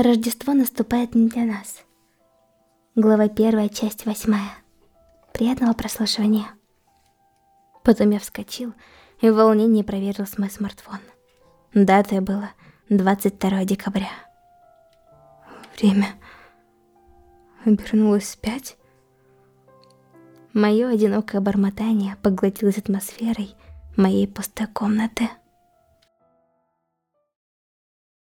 Рождество наступает не для нас. Глава первая, часть восьмая. Приятного прослушивания. Потом я вскочил и в волнении проверил свой смартфон. Дата была 22 декабря. Время обернулось вспять. Мое одинокое бормотание поглотилось атмосферой моей пустой комнаты.